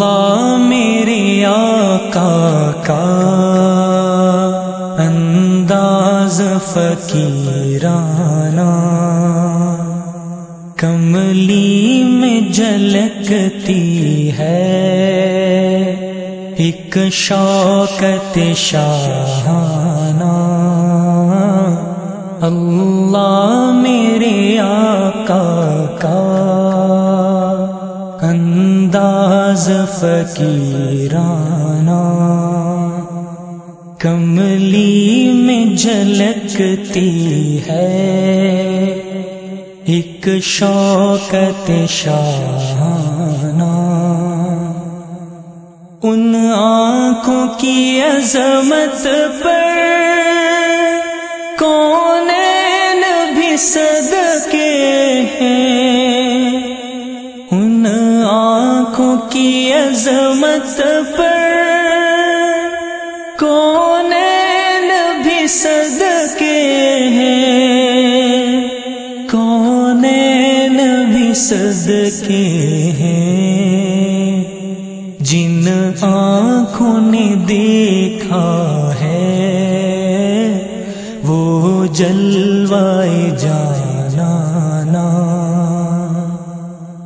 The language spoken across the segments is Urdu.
اللہ میرے آقا کا انداز فقیرانہ کملی میں جلکتی ہے ایک شوقت شاہانہ اللہ میرے آقا کا انداز فقیرانہ کملی میں جھلکتی ہے۔ ایک شوقت شانہ ان آنکھوں کی عظمت پر کون بھی صدقے کی عظمت پر کون بھی صدقے ہیں؟ صدقے ہیں؟ جن آنکھوں نے دیکھا ہے، وہ جلوائے جانا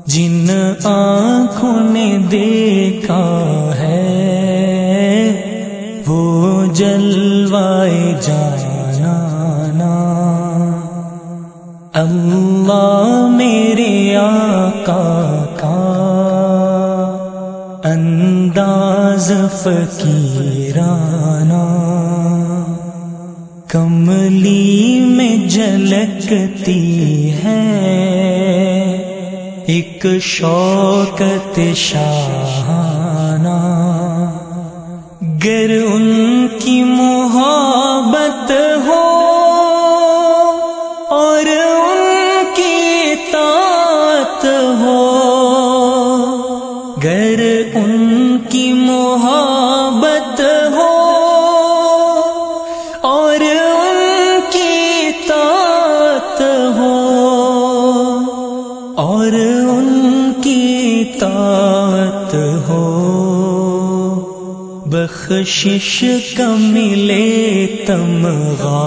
جن آنکھوں نے دیکھا ہے، وہ جلوائے جانا اللہ میرے آقا کا انداز فقیرانہ۔ کملی میں جھلکتی ہے ایک شوکت شاہانہ گر ان کی محبت بخشش کا ملے تمغا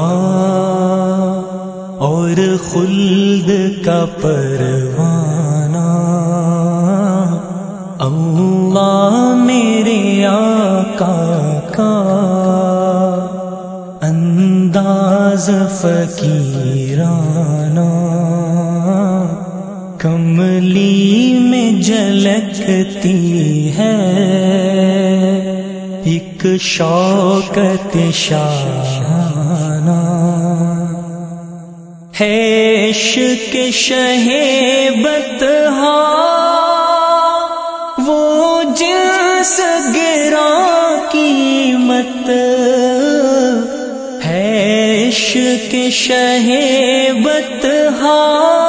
اور خلد کا پروانہ اللہ میرے آقا کا انداز فقیرانہ کملی میں جھلکتی ہے ایک شوقت شاہانہ۔ ہے عشق شہ بتہا گرا قیمت۔ ہے عشق شہ بتہا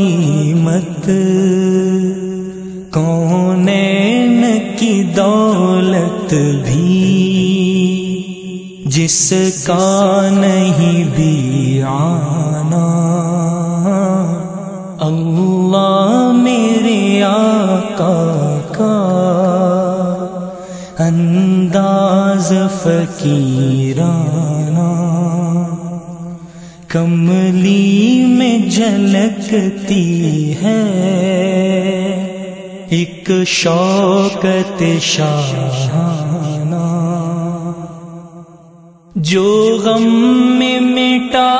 گرا قیمت کون کی دولت بھی؟ جس کا نہیں بھی آنا۔ اللہ میرے آقا کا انداز فقیرانہ کملی میں جھلکتی ہے۔ ایک شوقت شاہانہ جو غم میں مٹا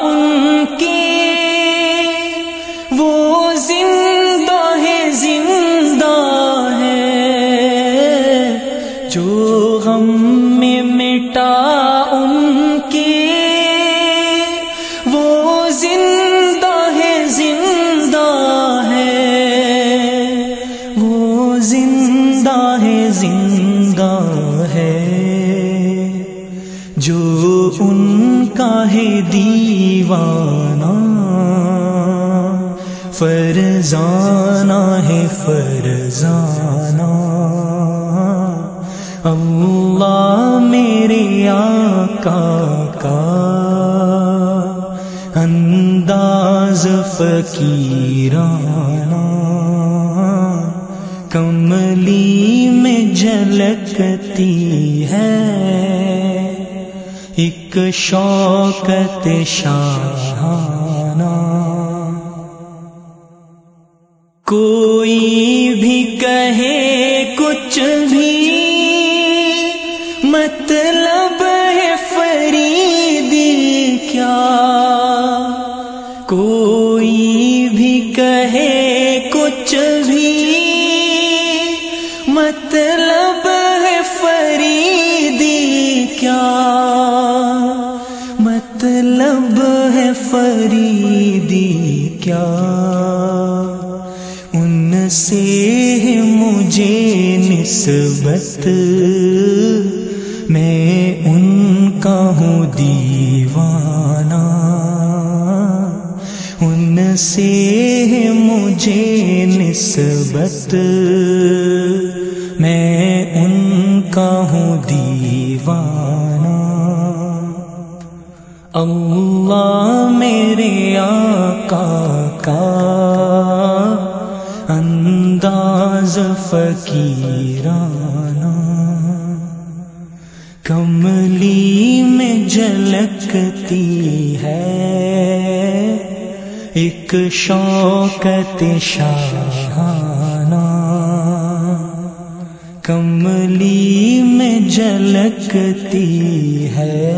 ان کی وہ زندہ ہے زندہ ہے۔ جو دیوانہ فرزانہ ہے فرزانہ۔ اللہ میرے آقا کا انداز فقیرانہ۔ کملی میں جھلکتی ایک شوقت شاہانہ۔ کوئی بھی کہے کچھ بھی مطلب ہے فریدی کیا۔ کوئی مطلب ہے فریدی کیا؟ مطلب ہے فریدی کیا؟ ان سے مجھے نسبت، میں ان کا ہوں دیوانہ۔ ان سے مجھے نسبت میں ان کا ہوں دیوانہ۔ اللہ میرے آقا کا انداز فقیرانہ۔ کملی میں جھلکتی ہے، ایک شوقت شاہانہ کملی میں جھلکتی ہے۔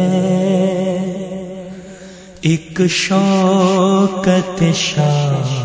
ایک شوکت شاہ